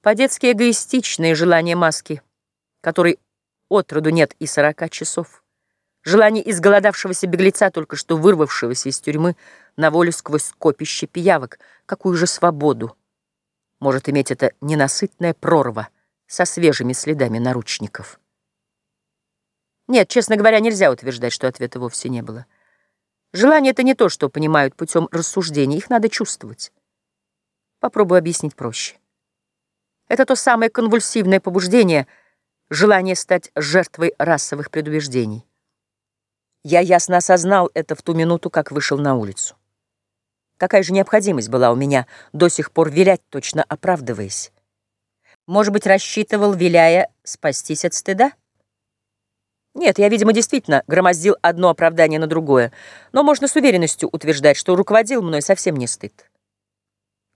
По-детски эгоистичные желания маски, которой отроду нет и сорока часов. Желание изголодавшегося беглеца, только что вырвавшегося из тюрьмы на волю сквозь скопище пиявок. Какую же свободу может иметь эта ненасытная прорва со свежими следами наручников? Нет, честно говоря, нельзя утверждать, что ответа вовсе не было. Желание — это не то, что понимают путем рассуждений, их надо чувствовать. Попробую объяснить проще. Это то самое конвульсивное побуждение, желание стать жертвой расовых предубеждений. Я ясно осознал это в ту минуту, как вышел на улицу. Какая же необходимость была у меня до сих пор вилять, точно оправдываясь? Может быть, рассчитывал, виляя, спастись от стыда? Нет, я, видимо, действительно громоздил одно оправдание на другое, но можно с уверенностью утверждать, что руководил мной совсем не стыд.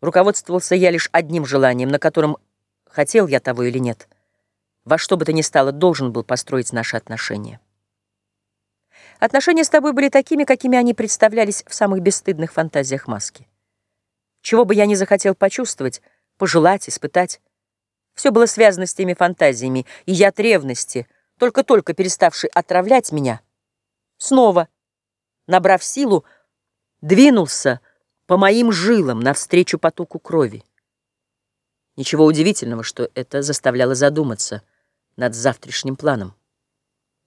Руководствовался я лишь одним желанием, на котором, хотел я того или нет, во что бы то ни стало, должен был построить наши отношения. Отношения с тобой были такими, какими они представлялись в самых бесстыдных фантазиях маски. Чего бы я ни захотел почувствовать, пожелать, испытать, все было связано с теми фантазиями, и яд ревности, только-только переставший отравлять меня, снова, набрав силу, двинулся по моим жилам навстречу потоку крови. Ничего удивительного, что это заставляло задуматься над завтрашним планом.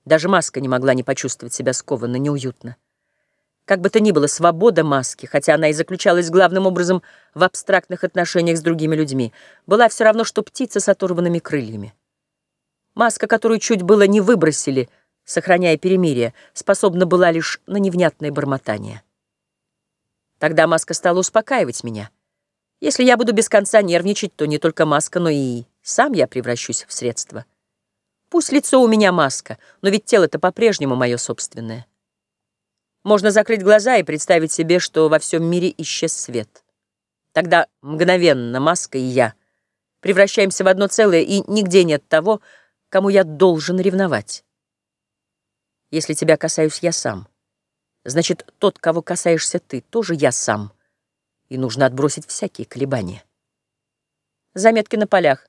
Даже маска не могла не почувствовать себя скованно, неуютно. Как бы то ни было, свобода маски, хотя она и заключалась главным образом в абстрактных отношениях с другими людьми, была все равно, что птица с оторванными крыльями. Маска, которую чуть было не выбросили, сохраняя перемирие, способна была лишь на невнятное бормотание. Тогда маска стала успокаивать меня. Если я буду без конца нервничать, то не только маска, но и сам я превращусь в средство. Пусть лицо у меня маска, но ведь тело-то по-прежнему мое собственное. Можно закрыть глаза и представить себе, что во всем мире исчез свет. Тогда мгновенно маска и я превращаемся в одно целое, и нигде нет того, кому я должен ревновать. Если тебя касаюсь я сам, значит, тот, кого касаешься ты, тоже я сам, и нужно отбросить всякие колебания. Заметки на полях.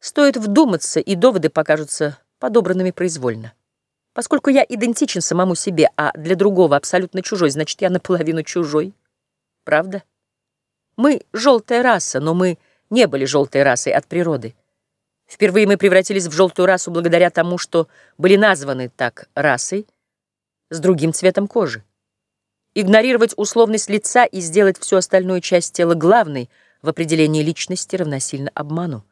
Стоит вдуматься, и доводы покажутся подобранными произвольно. Поскольку я идентичен самому себе, а для другого абсолютно чужой, значит, я наполовину чужой. Правда? Мы — желтая раса, но мы не были желтой расой от природы. Впервые мы превратились в желтую расу благодаря тому, что были названы так расой с другим цветом кожи. Игнорировать условность лица и сделать всю остальную часть тела главной в определении личности равносильно обману.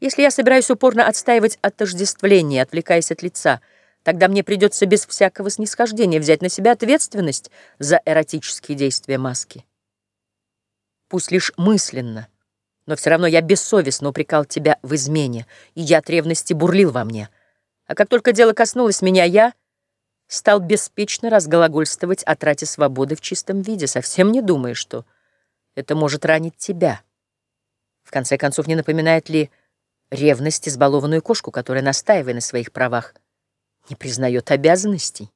Если я собираюсь упорно отстаивать отождествление, отвлекаясь от лица, тогда мне придется без всякого снисхождения взять на себя ответственность за эротические действия маски. Пусть лишь мысленно, но все равно я бессовестно упрекал тебя в измене, и я от ревности бурлил во мне. А как только дело коснулось меня, я стал беспечно разглагольствовать о трате свободы в чистом виде, совсем не думая, что это может ранить тебя. В конце концов, не напоминает ли ревность избалованную кошку, которая, настаивая на своих правах, не признает обязанностей.